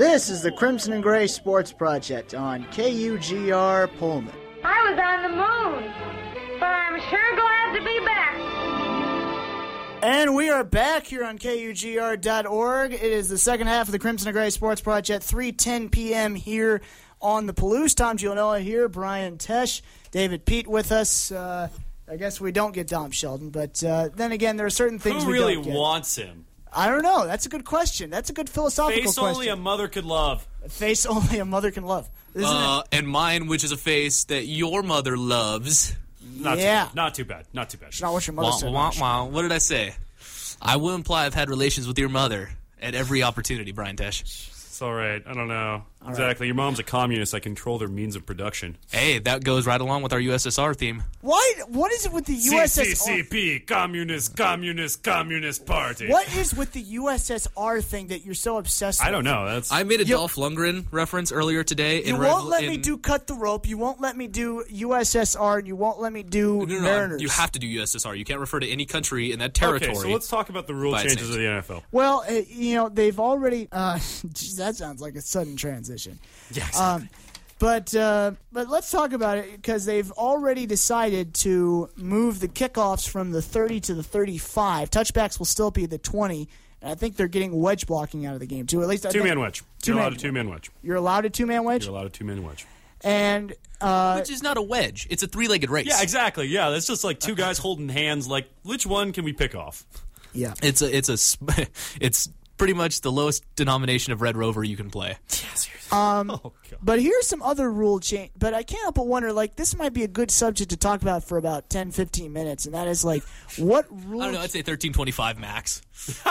This is the Crimson and Gray Sports Project on KUGR Pullman. I was on the moon, but I'm sure glad to be back. And we are back here on KUGR.org. It is the second half of the Crimson and Gray Sports Project, 3.10 p.m. here on the Palouse. Tom Gianella here, Brian Tesh, David Pete with us. Uh, I guess we don't get Dom Sheldon, but uh, then again, there are certain things Who we really don't get. wants him? I don't know. That's a good question. That's a good philosophical question. Face question. only a mother could love. face only a mother can love. Isn't Uh, and mine, which is a face that your mother loves. Not Yeah. Too, not too bad. Not too bad. it? Not what your mother Wah, said. wah, wah. What did I say? I will imply I've had relations with your mother at every opportunity, Brian Tesh. It's all right. I don't know exactly. Your mom's a communist. I control their means of production. Hey, that goes right along with our USSR theme. Why? What is it with the USSR? CCCP, Communist, Communist, Communist Party. What is with the USSR thing that you're so obsessed with? I don't know. That's I made a You- Dolph Lundgren reference earlier today. You in won't Rev- let me do cut the rope. You won't let me do USSR, and you won't let me do No, no, no, Mariners. You have to do USSR. You can't refer to any country in that territory. okay. So let's talk about the rule changes of the. NFL. Well, uh, you know they've already. Uh, geez, that sounds like a sudden transition. Yes. Um, but uh, but let's talk about it because they've already decided to move the kickoffs from the 30 to the 35. Touchbacks will still be the 20, and I think they're getting wedge blocking out of the game too. At least I two think man wedge. Two You're man allowed a two man wedge. You're allowed a two man wedge, You're allowed a two man wedge. and uh, Which is not a wedge. It's a three-legged race. Yeah, exactly. Yeah, that's just like two guys holding hands. Like, which one can we pick off? yeah. It's a it's a it's pretty much the lowest denomination of Red Rover you can play. Um, Oh, God. But here's some other rule change. But I can't help but wonder, like, this might be a good subject to talk about for about 10, 15 minutes, and that is like, what rule? I don't know. I'd say thirteen twenty-five max.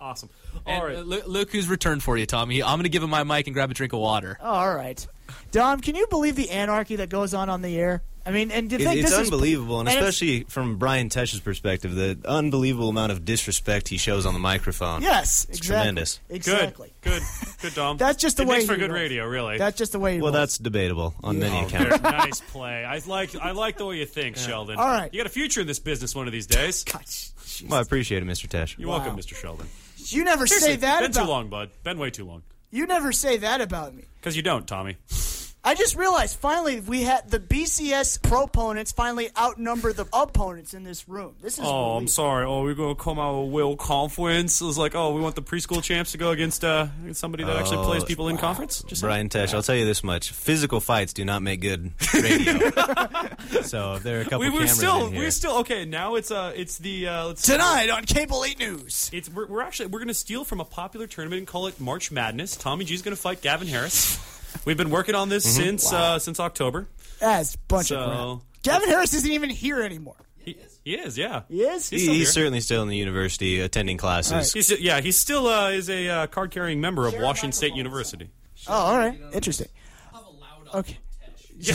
Awesome. And, All right. uh, look, look who's returned for you, Tommy. I'm going to give him my mic and grab a drink of water. All right, Dom. Can you believe the anarchy that goes on on the air? I mean, and do you think it's this is- unbelievable, and and it's- especially from Brian Tesh's perspective, the unbelievable amount of disrespect he shows on the microphone. Yes, It's exactly. tremendous. Good. Exactly. Good. Good, Dom. That's just the it way makes for good rolls. radio, really. That's just the way. He Well, rolls. that's debatable on many Oh, accounts. very nice play. I like I like the way you think, Sheldon. All right. You got a future in this business one of these days. Gosh. Well, I appreciate it, Mr. Tesh. You're Wow. welcome, Mr. Sheldon. you never say Seriously, that been about too long, bud. Been way too long. You. Never say that about me. Because you don't, Tommy. I just realized finally we had the BCS proponents finally outnumber the opponents in this room. This is Oh, I'm sorry. Oh, we're gonna come out with Will Conference. It was like, oh, we want the preschool champs to go against uh, somebody that actually Oh, plays people in conference. Just Brian Tesh, I'll tell you this much: physical fights do not make good radio. so there are a couple we were cameras still in here, we're still okay. Now it's uh it's the uh, let's tonight on Cable Eight News. It's we're, we're actually we're gonna steal from a popular tournament and call it March Madness. Tommy G's gonna fight Gavin Harris. We've been working on this since uh, since October. That's a bunch of So crap. Gavin Harris isn't even here anymore. he, he is, yeah. He is. He's he- still he's here. certainly still in the university attending classes. He's yeah, he's still uh, is a uh, card carrying member of Washington State University. Oh, all right. Interesting. Okay. Yeah,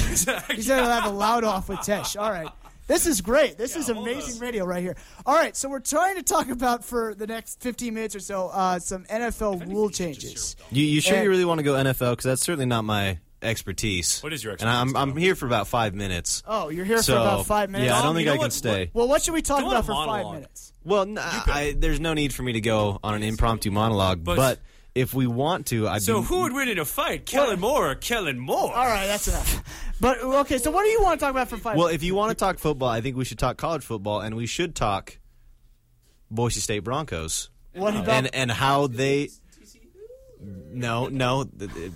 He said I'll have a loud off with Tesh. All right. This is great. This is amazing radio right here. All right, so we're trying to talk about for the next 15 minutes or so uh, some NFL rule changes. You, you sure And- you really want to go NFL? Because that's certainly not my expertise. What is your And I'm, expertise, I'm here for about five minutes. Oh, you're here so, for about five minutes. Yeah, I don't think you know I can what- stay. Well, what should we talk about a for five minutes? Well, n I there's no need for me to go on an impromptu monologue, But- but, if we want to, I'd So be, who would win in a fight, Kellen Moore or Kellen Moore? All right, that's enough. But okay, so what do you want to talk about for five? Well, if you want to talk football, I think we should talk college football, and we should talk Boise State Broncos what uh, about and and how they. No, no. th- th-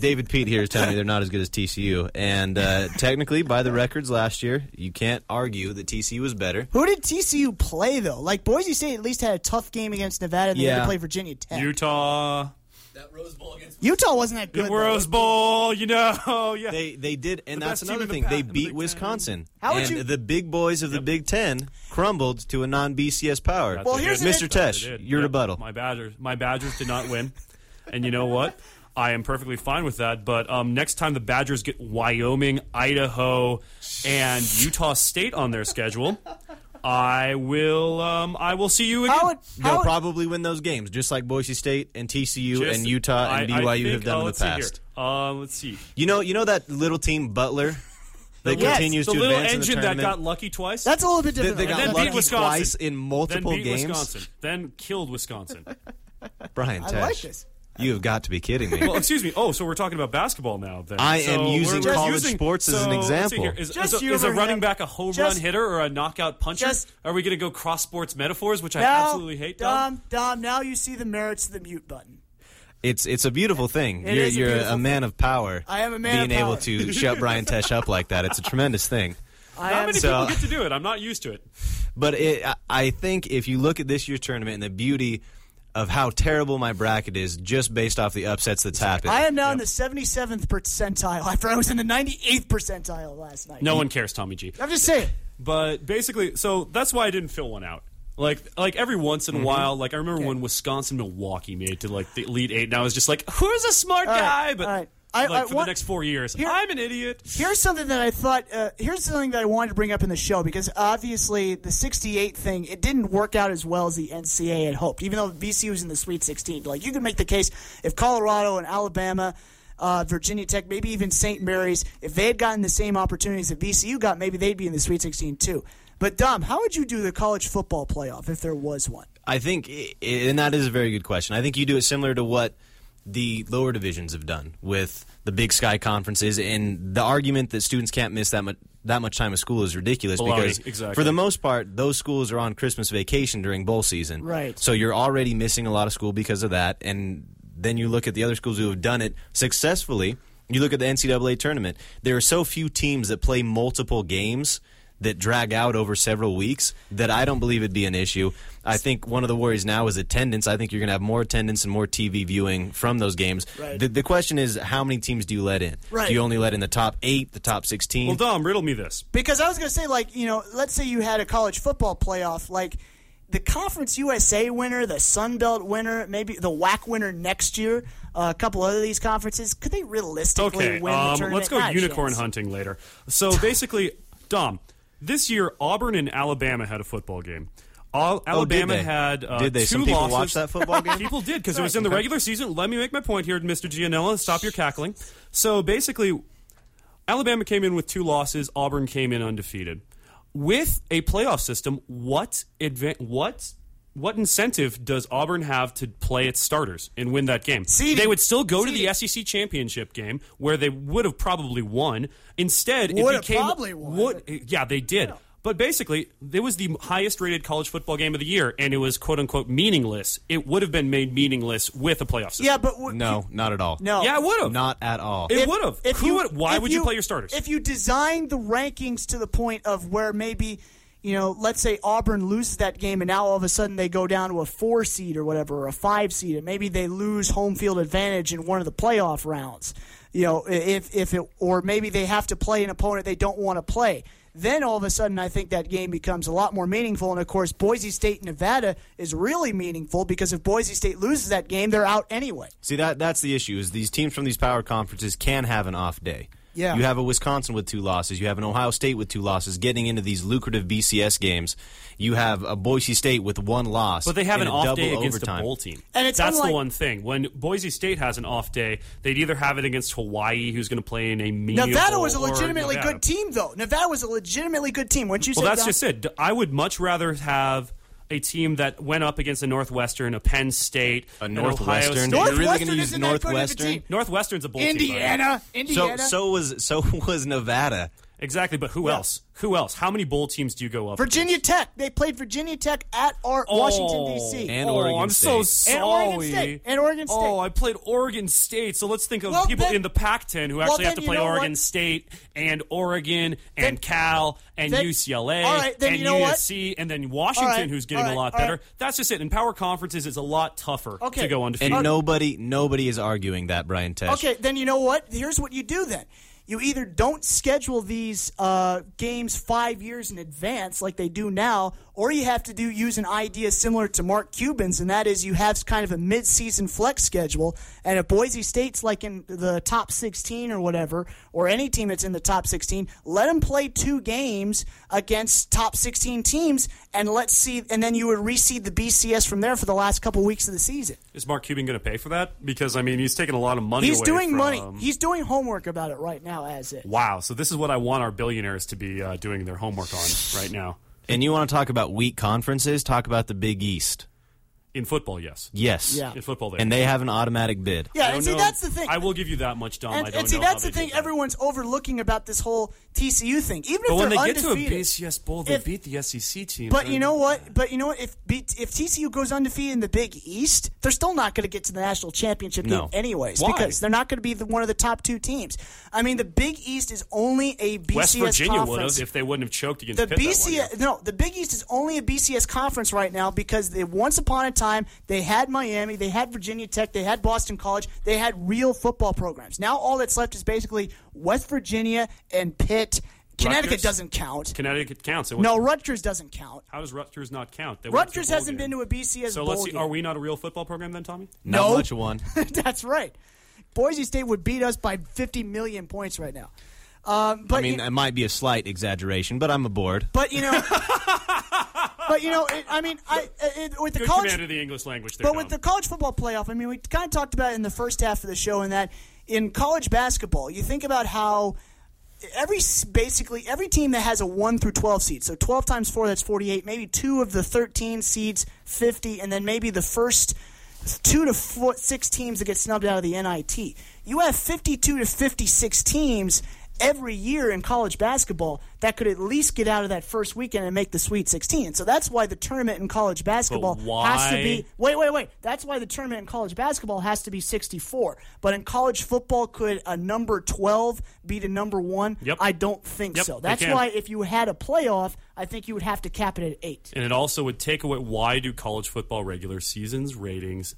David Pete here is telling me they're not as good as TCU, and uh, technically, by the records last year, you can't argue that TCU was better. who did TCU play though? Like Boise State at least had a tough game against Nevada. They had to Yeah. play Virginia Tech. Utah, That Rose Bowl against Utah wasn't that the good. Rose. Bowl. You know, yeah. They they did, and The that's best team another in the thing. pa- They in the beat Ten. Wisconsin, How would and you- the big boys of the Big Ten crumbled to a non BCS power. That's Well, here's an. Mr. Tesh, what they did. your Yep. rebuttal. My Badgers, my Badgers did not win, and you know what? I am perfectly fine with that. But um, next time the Badgers get Wyoming, Idaho, and Utah State on their schedule, I will. Um, I will see you again. How would, how They'll would- probably win those games, just like Boise State and TCU Just- and Utah and I- I BYU have think- done oh, in the let's see here. past. Uh, let's see. You know, you know that little team Butler that Yes, continues the to little advance in the engine that tournament. got lucky twice. that's a little bit They, different. they than got then that. beat lucky Wisconsin. twice in then multiple beat games. Wisconsin. Then killed Wisconsin. Brian I Tesh. like this. You have got to be kidding me. Well, excuse me. Oh, so we're talking about basketball now. Then I So am we're- using we're college using- sports as an so, let's example. here. Is, Just is, a, is a running back a home Just- run hitter or a knockout puncher? Just- Are we going to go cross sports metaphors, which I absolutely hate? Dom? Dom, Dom, now you see the merits of the mute button. It's it's a beautiful thing. It you're is a you're beautiful a man of power. I am a man being able to shut Brian Tesh up like that. It's a tremendous thing. I Not am many So- people get to do it. I'm not used to it. But it, I- I think if you look at this year's tournament and the beauty of how terrible my bracket is, just based off the upsets that's happened. I am now in the 77th percentile after I was in the 98th percentile last night. No one cares, Tommy G. I'm just saying. But basically, so that's why I didn't fill one out. Like, like every once in Mm-hmm. a while, like I remember when Wisconsin Milwaukee made it to like the Elite Eight, and I was just like, "Who's a smart right, guy?" But all right. I- like I for want- the next four years, Here- I'm an idiot. Here's something that I thought. Uh, here's something that I wanted to bring up in the show because obviously the 68 thing it didn't work out as well as the NCAA had hoped. Even though VCU was in the Sweet 16, like you can make the case if Colorado and Alabama. Uh, Virginia Tech, maybe even St. Mary's, if they had gotten the same opportunities that VCU got, maybe they'd be in the Sweet 16 too. But Dom, how would you do the college football playoff if there was one? I think, and that is a very good question. I think you do it similar to what the lower divisions have done with the Big Sky conferences, and the argument that students can't miss that much that much time of school is ridiculous Baloney, because, exactly. for the most part, those schools are on Christmas vacation during bowl season. Right. So you're already missing a lot of school because of that, and then you look at the other schools who have done it successfully. You look at the NCAA tournament. There are so few teams that play multiple games that drag out over several weeks that I don't believe it'd be an issue. I think one of the worries now is attendance. I think you're going to have more attendance and more TV viewing from those games. Right. The, the question is, how many teams do you let in? Right. Do you only let in the top eight, the top 16? Well, Dom, riddle me this. Because I was going to say, like, you know, let's say you had a college football playoff, like the Conference USA winner, the Sun Belt winner, maybe the WAC winner next year, uh, a couple other of these conferences, could they realistically Okay, win the um, tournament? let's go Not unicorn chance. hunting later. So basically, Dom, this year Auburn and Alabama had a football game. Al- Oh, did Alabama had uh, Did they? two Some people losses. watch that football game? People did because it was in the regular season. Let me make my point here, Mr. Gianella. Stop your cackling. So basically, Alabama came in with two losses. Auburn came in undefeated. With a playoff system, what adva- what what incentive does Auburn have to play its starters and win that game? Seeding. They would still go to the SEC championship game where they would have probably won. Instead, Would it have became probably won, would- yeah, they did. But basically, it was the highest rated college football game of the year, and it was quote unquote meaningless. It would have been made meaningless with a playoff system. Yeah, but w- no, not at all. no. Yeah, it would have. Not at all. It would have. if you- would- Why if would you, play your starters? If you design the rankings to the point of where maybe, you know, let's say Auburn loses that game and now all of a sudden they go down to a four seed or whatever, or a five seed, and maybe they lose home field advantage in one of the playoff rounds. You know, if if it or maybe they have to play an opponent they don't want to play. Then all of a sudden, I think that game becomes a lot more meaningful. And of course, Boise State, Nevada is really meaningful because if Boise State loses that game, they're out anyway. See that that's the issue is these teams from these power conferences can have an off day. Yeah. You have a Wisconsin with two losses. You have an Ohio State with two losses getting into these lucrative BCS games. You have a Boise State with one loss. But they have an off day against overtime. a bowl team. And it's That's unlike- the one thing. When Boise State has an off day, they'd either have it against Hawaii, who's going to play in a meaningful Nevada was a legitimately good team, though. Nevada was a legitimately good team. Wouldn't you say? Well, that's Dom? just it. I would much rather have a team that went up against a Northwestern, a Penn State, A an Ohio Northwestern? State. You're really Northwestern gonna use isn't that good of a Northwestern? team. Northwestern's a bowl team. by the way. Indiana, So Indiana. so was so was Nevada. Exactly, but who else? Who else? How many bowl teams do you go up? Virginia Tech. They played Virginia Tech at our oh, Washington D.C. And oh, Oregon I'm so sorry. And Oregon State. And Oregon State. Oh, I played Oregon State. So let's think of Well, people then- in the Pac-10 who well, actually have to play Oregon what? State and Oregon and Cal and then- UCLA all right, then and you know what? USC and then Washington, All right, who's getting all right, a lot all right. better. That's just it. In power conferences, it's a lot tougher Okay. to go undefeated. And nobody nobody is arguing that Brian Tesh. Okay, then you know what? Here's what you do then. You either don't schedule these uh, games five years in advance like they do now, or you have to do use an idea similar to Mark Cuban's, and that is you have kind of a mid-season flex schedule. And if Boise State's like in the top 16 or whatever, or any team that's in the top 16, let them play two games against top 16 teams, and let's see. And then you would reseed the BCS from there for the last couple weeks of the season. Is Mark Cuban going to pay for that? Because I mean, he's taking a lot of money. He's doing from- money. He's doing homework about it right now as it. Wow. So this is what I want our billionaires to be uh, doing their homework on right now. And you want to talk about weak conferences? Talk about the Big East. In football, yes. Yes. Yeah. In football, they And they have an automatic bid. Yeah, and see know- that's the thing. I will give you that much, Dom. I and, don't and see know that's how the they thing that. everyone's overlooking about this whole TCU thing. Even But if when they're they get to a BCS bowl, they if- beat the SEC team. But you know what? But you know what? If if TCU goes undefeated in the Big East, they're still not going to get to the national championship No. game anyways Why? because they're not going to be the, one of the top two teams. I mean, the Big East is only a BCS West Virginia would conference. have if they wouldn't have choked against the Pitt. BCS no, the Big East is only a BCS conference right now because they once upon a time they had Miami, they had Virginia Tech, they had Boston College, they had real football programs. Now all that's left is basically West Virginia and Pitt. Connecticut Rutgers? doesn't count. Connecticut counts. No, Rutgers doesn't count. How does Rutgers not count? They went to Rutgers bowl hasn't game. been to a BCS So bowl let's see. game. Are we not a real football program then, Tommy? Not No. much of one. That's right. Boise State would beat us by 50 million points right now. Um, but I mean, you, it might be a slight exaggeration, but I'm aboard. but you know, but you know, it, I mean, I it, with the Good college command of the English language there, But Dom. with the college football playoff, I mean, we kind of talked about it in the first half of the show, in that in college basketball, you think about how every basically every team that has a one through twelve seed, so twelve times four, that's forty-eight. Maybe two of the thirteen seeds, fifty, and then maybe the first two to four, six teams that get snubbed out of the NIT. You have fifty-two to fifty-six teams every year in college basketball that could at least get out of that first weekend and make the Sweet 16. So that's why the tournament in college basketball has to be Wait, wait, wait. That's why the tournament in college basketball has to be 64. But in college football, could a number 12 beat a number 1? Yep. I don't think Yep, so. That's why if you had a playoff, I think you would have to cap it at 8. and it also would take away. Why do college football regular seasons ratings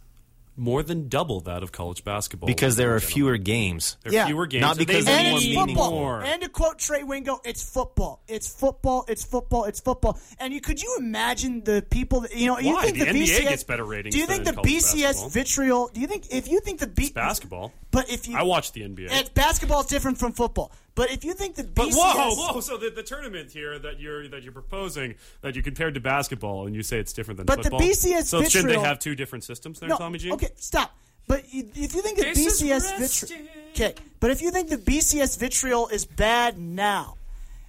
more than double that of college basketball? Because there are fewer games. There are Yeah. fewer games. Not and because need And it's meaning football. more. And to quote Trey Wingo, it's football. It's football. It's football. It's football. And you could you imagine the people that you know? You Why? think The the, NBA BCS gets better ratings Do you than think the college BCS basketball. vitriol? Do you think if you think the B, It's basketball. But if you I watch the NBA. and basketball is different from football. But if you think the But BCS, whoa, whoa! So the, the tournament here that you're that you're proposing that you compared to basketball, and you say it's different than But the football. BCS so shouldn't they have two different systems there, no, Tommy G? okay, stop. But if you think the is BCS vitriol, okay, but if you think the BCS vitriol is bad now,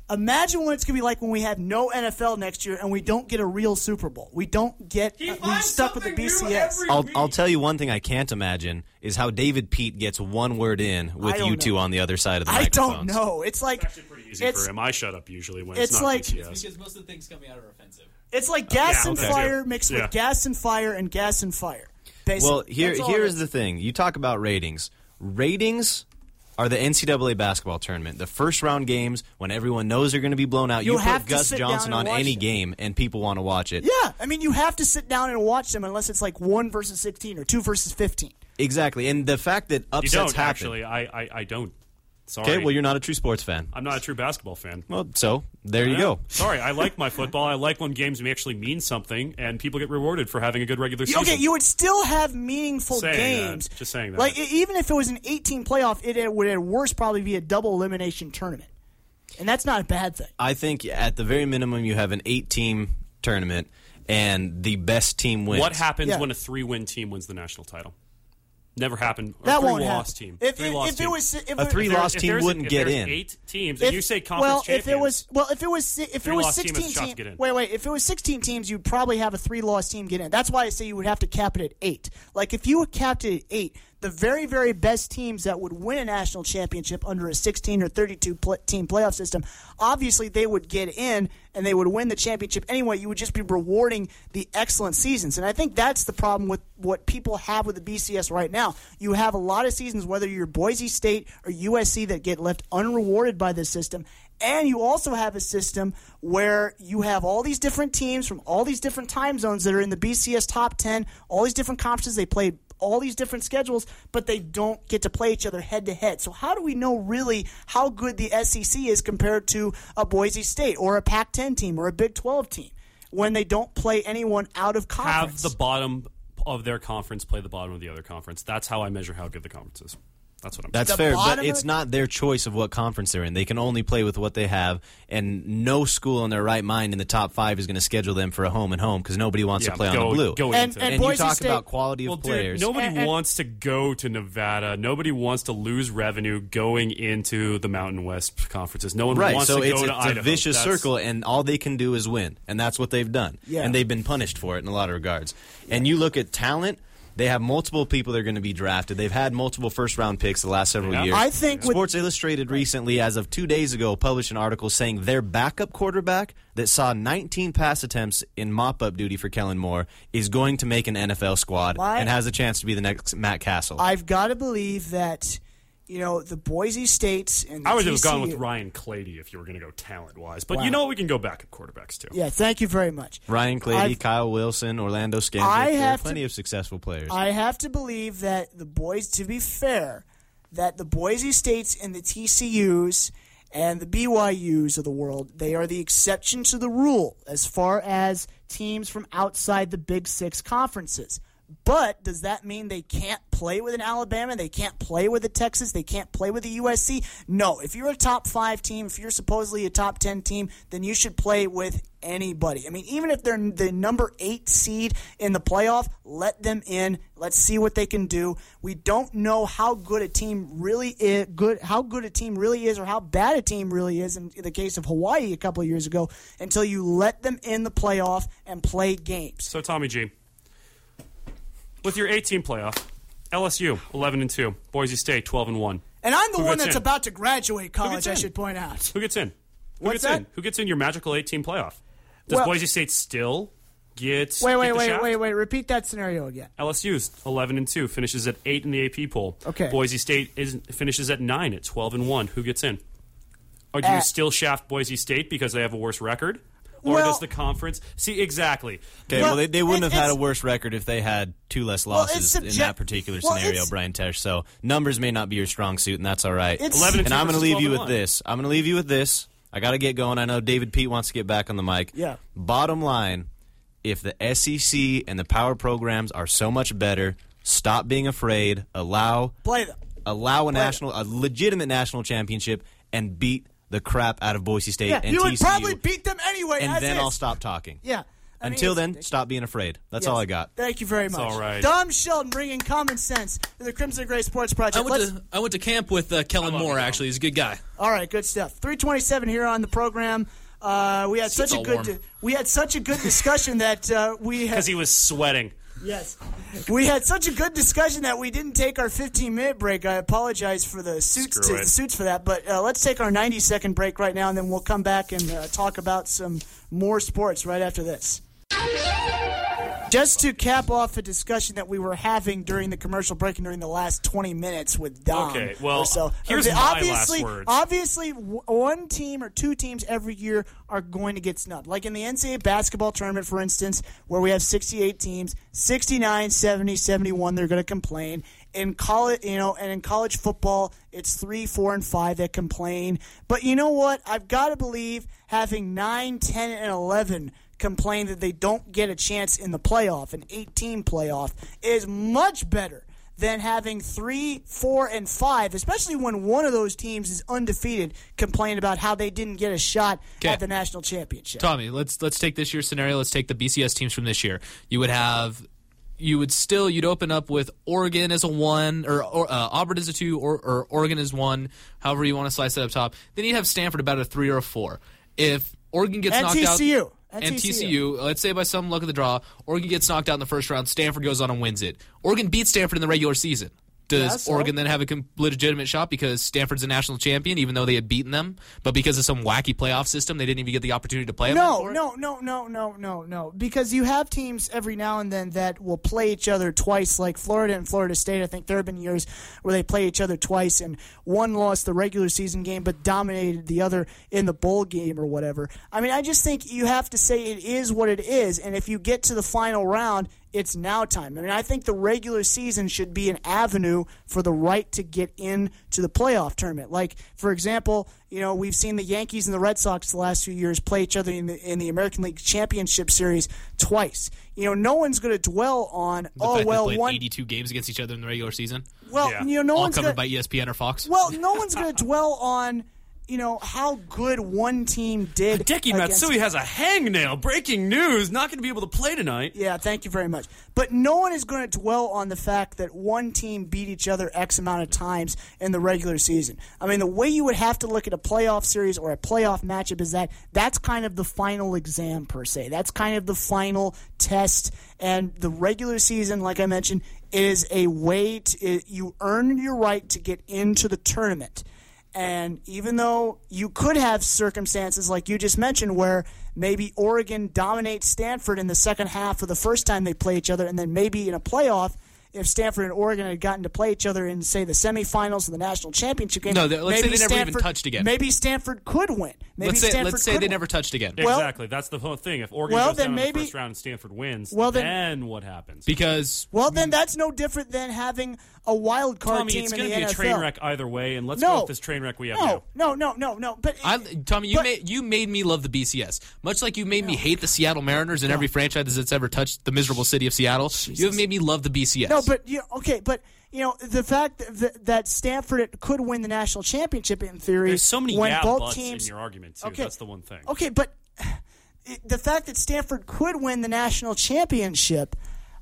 imagine what it's gonna be like when we have no NFL next year and we don't get a real Super Bowl. We don't get. Uh, we finds stuck with the BCS. I'll, I'll tell you one thing I can't imagine is how David Pete gets one word in with don't you two know. on the other side of the I don't know. It's like Actually, pretty easy it's for him. I shut up usually when it's it's, not like- BCS. Because most of the things coming out are offensive. it's like gas yeah, and okay. fire mixed Yeah. with gas and fire and gas and fire. Basically. Well, here That's all here it is the thing. You talk about ratings. Ratings are the NCAA basketball tournament. The first round games when everyone knows they're going to be blown out. You'll you have put Gus Johnson on any them. game and people want to watch it. Yeah, I mean, you have to sit down and watch them unless it's like one versus sixteen or two versus fifteen. Exactly. And the fact that you upsets don't happen. actually. I, I I don't. Sorry. Okay, well you're not a true sports fan. I'm not a true basketball fan. Well, so there you Yeah. go. Sorry, I like my football. I like when games actually mean something and people get rewarded for having a good regular season. Okay, you would still have meaningful Saying that. games. Just saying that. Like even if it was an 18 playoff, it, it would at worst probably be a double elimination tournament, and that's not a bad thing. I think at the very minimum you have an eight team tournament and the best team wins. What happens Yeah. when a three-win team wins the national title? Never happened. Or That a won't three-loss happen. team. If, three-loss if, team. it was if A three if loss team there's- wouldn't if get in. Eight teams, if- and you say conference well, champions. if it was well, if it was si- if it was Three-loss team 16 teams, get in. wait, wait, if it was 16 teams, you'd probably have a three loss team get in. That's why I say you would have to cap it at eight. Like if you capped it at eight, the very very best teams that would win a national championship under a 16 or 32 pl- team playoff system, obviously they would get in and they would win the championship anyway. You would just be rewarding the excellent seasons, and I think that's the problem with what people have with the BCS right now. You have a lot of seasons, whether you're Boise State or USC, that get left unrewarded by this system. And you also have a system where you have all these different teams from all these different time zones that are in the BCS top 10, all these different conferences. They play all these different schedules, but they don't get to play each other head to head. So, how do we know really how good the SEC is compared to a Boise State or a Pac 10 team or a Big 12 team when they don't play anyone out of conference? have the bottom of their conference play the bottom of the other conference. That's how I measure how good the conference is. That's what I'm saying. That's The fair, but it's not their choice of what conference they're in. They can only play with what they have, and no school in their right mind in the top five is going to schedule them for a home and home because nobody wants Yeah, to play go- on the blue. go And- into and and you Boise talk State- about quality well, of dude, nobody And- and- wants to go to Nevada. Nobody wants to lose revenue going into the Mountain West conferences. No one Right, wants so to it's, go a, to it's a Idaho. vicious That's- circle, and all they can do is win, and that's what they've done. Yeah. And they've been punished for it in a lot of regards. And you look at talent; they have multiple people that are going to be drafted. They've had multiple first round picks the last several Yeah. years. I think with Sports Illustrated recently, as of two days ago, published an article saying their backup quarterback that saw 19 pass attempts in mop up duty for Kellen Moore is going to make an NFL squad My- and has a chance to be the next Matt Cassel. I've got to believe that you know the Boise States and the I would have gone with Ryan Clady if you were going to go talent wise. But Wow. you know what? We can go back at quarterbacks too. Yeah, thank you very much. Ryan Clady, I've- Kyle Wilson, Orlando I Scandrick, there are have to- plenty of successful players. I have to believe that the boys, to be fair, that the Boise States and the TCUs and the BYUs of the world, they are the exception to the rule as far as teams from outside the Big Six conferences. But does that mean they can't play with an Alabama? They can't play with a Texas? They can't play with a USC? No. If you're a top five team, if you're supposedly a top 10 team, then you should play with anybody. I mean, even if they're the number eight seed in the playoff, let them in. Let's see what they can do. We don't know how good a team really is, good how good a team really is, or how bad a team really is. In, the case of Hawaii a couple of years ago, until you let them in the playoff and play games. So Tommy G, with your 18 playoff, LSU 11 and two, Boise State 12 and one. And I'm the Who one gets that's in? about to graduate college. I in? should point out. Who gets in? Who What's gets that? in? Who gets in your magical 18 playoff? Does Well- Boise State still get Wait, wait, get the wait, shaft? wait, wait. Repeat that scenario again. LSU's 11 and 2 finishes at 8 in the AP poll. Okay. Boise State is finishes at 9 at 12 and 1. Who gets in? Or do you still shaft Boise State because they have a worse record? Or Well- does the conference See exactly. Okay, Well, well, they, they wouldn't it- have had a worse record if they had two less Well, it's losses in that particular scenario, it's- Brian Tesh. So numbers may not be your strong suit, and that's all right. 11 and and I'm going to leave you with this. I'm going to leave you with this. I got to get going. I know David Pete wants to get back on the mic. Yeah. Bottom line, if the SEC and the power programs are so much better, stop being afraid. Allow Play them. allow a Play national, a legitimate national championship, and beat the crap out of Boise State Yeah, and you would TCU. probably beat them anyway. and as then is. I'll stop talking. Yeah. I mean, Until then, ridiculous. stop being afraid. That's Yes. all I got. Thank you very much. all right. Dom Sheldon bringing common sense to the Crimson and Gray Sports Project. I went Let's- to I went to camp with uh, Kellen Moore. you, Actually, he's a good guy. All right, good stuff. 327 here on the program. Uh, we had such a good warm. we had such a good discussion that uh, we had Because he was sweating. Yes we had such a good discussion that we didn't take our 15 minute break. I apologize for the suits to, the suits for that, but uh, let's take our 90 second break right now, and then we'll come back and uh, talk about some more sports right after this. Just to cap off a discussion that we were having during the commercial break and during the last 20 minutes with Dom. Okay, well, so. here's Okay, my last obviously, words. Obviously, w- one team or two teams every year are going to get snubbed. Like in the NCAA basketball tournament, for instance, where we have 68 teams, 69, 70, 71, they're going to complain. In college, you know, and in college football, it's three, four, and five that complain. But you know what? I've got to believe having 9, 10, and 11 complain that they don't get a chance in the playoff, an 18 playoff, is much better than having three, four, and five, especially when one of those teams is undefeated, complain about how they didn't get a shot Okay. at the national championship. Tommy, let's let's take this year's scenario. Let's take the BCS teams from this year. You would have, you would still you'd open up with Oregon as a one, or, or uh, Auburn as a two, or, or Oregon as one. However you want to slice it up top. Then you'd have Stanford about a three or a four. If Oregon gets And knocked out, TCU. and And TCU, let's say by some luck of the draw, Oregon gets knocked out in the first round. Stanford goes on and wins it. Oregon beats Stanford in the regular season. Does Yeah, so- Oregon then have a legitimate shot because Stanford's a national champion, even though they had beaten them, but because of some wacky playoff system, they didn't even get the opportunity to play them? No, no, no, no, no, no, no. Because you have teams every now and then that will play each other twice, like Florida and Florida State. I think there have been years where they play each other twice, and one lost the regular season game but dominated the other in the bowl game or whatever. I mean, I just think you have to say it is what it is, and if you get to the final round, it's now time. I mean, I think the regular season should be an avenue for the right to get into the playoff tournament. Like, for example, you know, we've seen the Yankees and the Red Sox the last few years play each other in the in the American League Championship Series twice. You know, no one's going to dwell on The oh fact they well played one 82 games against each other in the regular season. well, Yeah. you know, no all one's covered gonna, by ESPN or Fox. well, no one's going to dwell on you know how good one team did. Hideki against- Matsui has a hangnail. Breaking news. Not going to be able to play tonight. Yeah, thank you very much. But no one is going to dwell on the fact that one team beat each other X amount of times in the regular season. I mean, the way you would have to look at a playoff series or a playoff matchup is that that's kind of the final exam, per se. That's kind of the final test. And the regular season, like I mentioned, is a way to, you earn your right to get into the tournament. And even though you could have circumstances like you just mentioned where maybe Oregon dominates Stanford in the second half of the first time they play each other, and then maybe in a playoff, if Stanford and Oregon had gotten to play each other in, say, the semifinals of the national championship game, No, they- let's say maybe they never even touched again. Maybe Stanford could win. Maybe let's say Stanford let's say could they win. never touched again. Well- exactly. That's the whole thing. If Oregon Well, goes then down in maybe- the first round and Stanford wins, Well, then- then, what happens? because Well, then mm. that's no different than having a wild card Tommy, team it's going to be a train wreck either way, and let's No. go with this train wreck we have No, now. no, no, no, no. But I, Tommy, you But- made you made me love the BCS, much like you made me hate the Seattle Mariners and every franchise that's ever touched the miserable city of Seattle. You have made me love the BCS. No, but you okay, but you know the fact that, that Stanford could win the national championship in theory. There's so many when yeah both buts teams. in your argument too. Okay. That's the one thing. Okay, but the fact that Stanford could win the national championship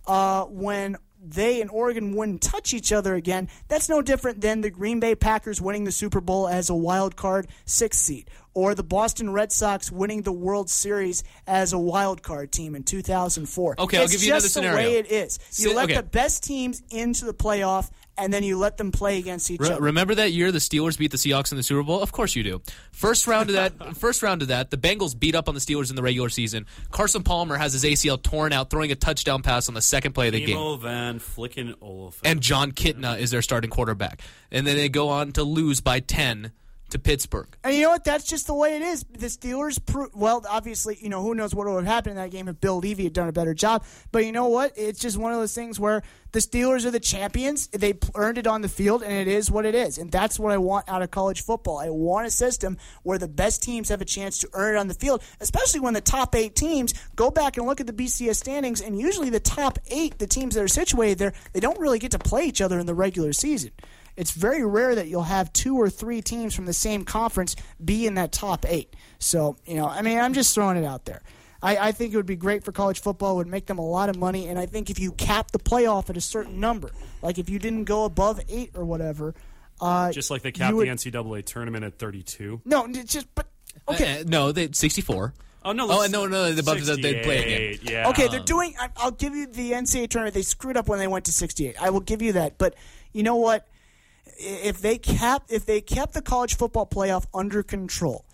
uh, when they and Oregon wouldn't touch each other again, that's no different than the Green Bay Packers winning the Super Bowl as a wild card sixth seed, or the Boston Red Sox winning the World Series as a wild card team in 2004. Okay, I'll It's give you another scenario. just the way it is. You Si- let okay. the best teams into the playoff, and then you let them play against each Re- other. remember that year the Steelers beat the Seahawks in the Super Bowl? Of course you do. First round of that, first round of that, the Bengals beat up on the Steelers in the regular season. Carson Palmer has his ACL torn out, throwing a touchdown pass on the second play of the game. Van Flicken Olaf. and Jon Kitna is their starting quarterback. And then they go on to lose by 10 to Pittsburgh. And you know what? That's just the way it is. The Steelers, pro- well, obviously, you know, who knows what would have happened in that game if Bill Leavy had done a better job. But you know what? It's just one of those things where the Steelers are the champions. They earned it on the field, and it is what it is. And that's what I want out of college football. I want a system where the best teams have a chance to earn it on the field, especially when the top eight teams go back and look at the BCS standings. And usually, the top eight, the teams that are situated there, they don't really get to play each other in the regular season it's very rare that you'll have two or three teams from the same conference be in that top eight. So, you know, I mean, I'm just throwing it out there. I, I think it would be great for college football. It would make them a lot of money. And I think if you cap the playoff at a certain number, like if you didn't go above eight or whatever, uh, Just like they capped would- the NCAA tournament at 32. No, it's just, but, okay. Uh, no, they 64. Oh no! Oh, let's- no, no, the Buffs they play again. Yeah. Okay, they're doing. I'll give you the NCAA tournament. They screwed up when they went to 68. I will give you that. But you know what? If they kept if they kept the college football playoff under control,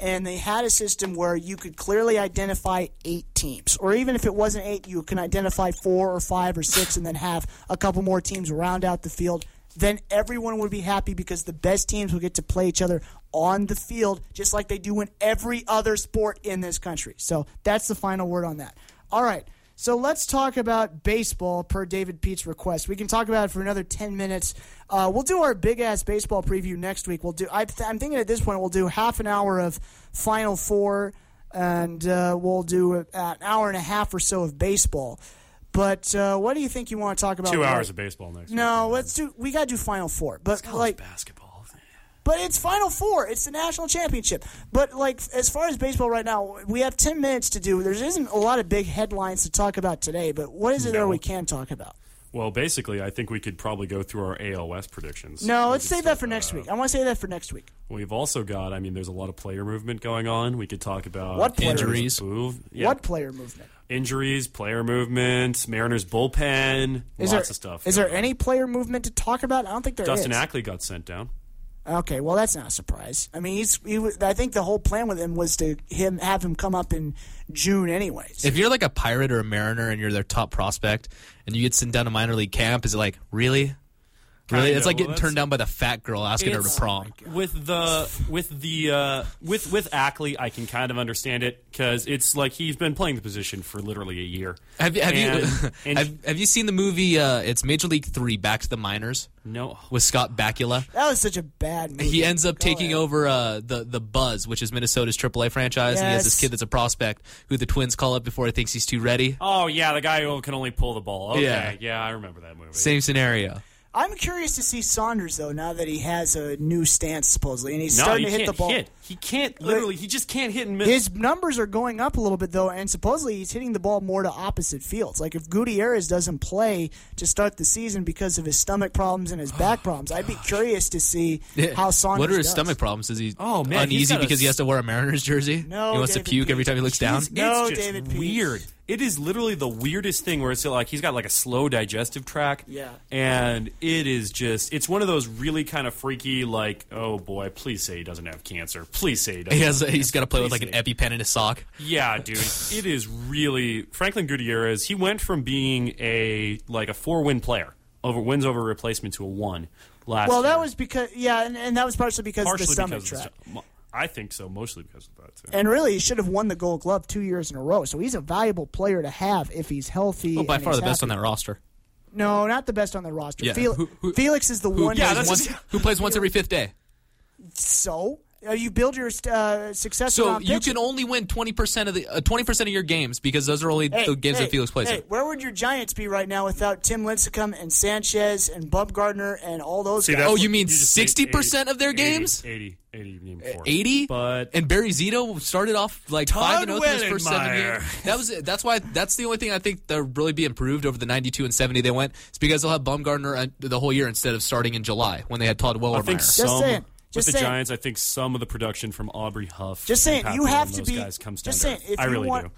and they had a system where you could clearly identify eight teams, or even if it wasn't eight, you can identify four or five or six, and then have a couple more teams round out the field. Then everyone would be happy because the best teams will get to play each other on the field, just like they do in every other sport in this country. So that's the final word on that. All right. So let's talk about baseball per David Pete's request. We can talk about it for another 10 minutes. Uh, we'll do our big ass baseball preview next week. We'll do. I, I'm thinking at this point we'll do half an hour of Final Four, and uh, we'll do a, an hour and a half or so of baseball. But uh, what do you think you want to talk about? Two right- hours of baseball next. No, week. let's do. We got to do Final Four. But like, basketball. But it's Final Four. It's the national championship. But like as far as baseball right now, we have ten minutes to do. There isn't a lot of big headlines to talk about today. But what is it there No. we can talk about? Well, basically, I think we could probably go through our AL West predictions. No, let's save that for next uh, week. I want to save that for next week. We've also got. I mean, there's a lot of player movement going on. We could talk about What player Injuries. Move. Yeah. What player movement? Injuries, player movement, Mariners bullpen, Is lots there, of stuff. Is there any player movement to talk about? I don't think there is. Dustin Ackley got sent down. Okay, well that's not a surprise. I mean, he's. He, was- I think the whole plan with him was to him have him come up in June, anyways. If you're like a pirate or a mariner and you're their top prospect and you get sent down to minor league camp, is it like, really? Really? It's like getting turned down by the fat girl asking her It's- to prom. With the with the uh, with with Ackley, I can kind of understand it because it's like he's been playing the position for literally a year. Have you have And- you and- have, have you seen the movie? Uh, it's Major League Three: Back to the Minors No, with Scott Bakula. that was such a bad movie. He ends up Go taking ahead. over uh, the the Buzz, which is Minnesota's AAA franchise, and he has this Yes. kid that's a prospect who the Twins call up before he thinks he's too ready. Oh yeah, the guy who can only pull the ball. Okay, Yeah. yeah, I remember that movie. Same scenario. I'm curious to see Saunders though. Now that he has a new stance supposedly, and he's No, starting he to hit the ball. hit. He can't literally. He just can't hit and miss. His numbers are going up a little bit though, and supposedly he's hitting the ball more to opposite fields. Like if Gutierrez doesn't play to start the season because of his stomach problems and his back oh, problems, I'd be curious to see how Saunders. What are his does. stomach problems? Is he Oh, man, uneasy got a because he has to wear a Mariners jersey? No, he wants David to puke every time he looks down. It's No, just David Pete. Weird. It is literally the weirdest thing where it's like he's got like a slow digestive tract. Yeah. And it is just it's one of those really kind of freaky like oh boy please say he doesn't have cancer please say he doesn't. He has. have He's got to play with like an. EpiPen in his sock. Yeah, dude. It is really Franklin Gutierrez. He went from being a like a four win player over wins over replacement to a one last. Well, that was because yeah, and, and that was partially because partially of the stomach because of track. the, I think so, mostly because of that too. And really, he should have won the Gold Glove two years in a row. So he's a valuable player to have if he's healthy. Oh, by and far he's the best on that roster. No, not the best on the roster. Yeah. Fel- Who- who- Felix is the one. yeah, who's that's one- just- Who plays once every fifth day? so uh, you build your uh, success So around you can only win twenty percent of the uh, twenty percent of your games because those are only Hey, the games hey, that Felix plays. Hey, where would your Giants be right now without Tim Lincecum and Sanchez and Bumgarner and all those See, guys? Oh, you mean 60% of their 80, games? 80, 80, 80 name But and Barry Zito started off like five and Todd zero through his first seven Wellemeyer. games. That was it. That's why. That's the only thing I think that'll really be improved over the ninety-two and seventy they went. It's because they'll have Bumgarner uh, the whole year instead of starting in July when they had Todd Wellemeyer. I think Just some saying. with the saying. Giants, I think some of the production from Aubrey Huff, Just saying, Pat you Boone have to be. Guys comes just down saying, if I you really want, do.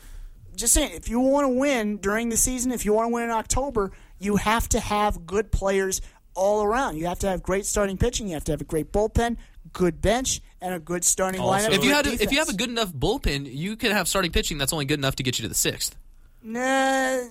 just saying, if you want to win during the season, if you want to win in October, you have to have good players all around. You have to have great starting pitching. You have to have a great bullpen, good bench, and a good starting Also- lineup. if you had a, if you have a good enough bullpen, you can have starting pitching that's only good enough to get you to the sixth. Nah,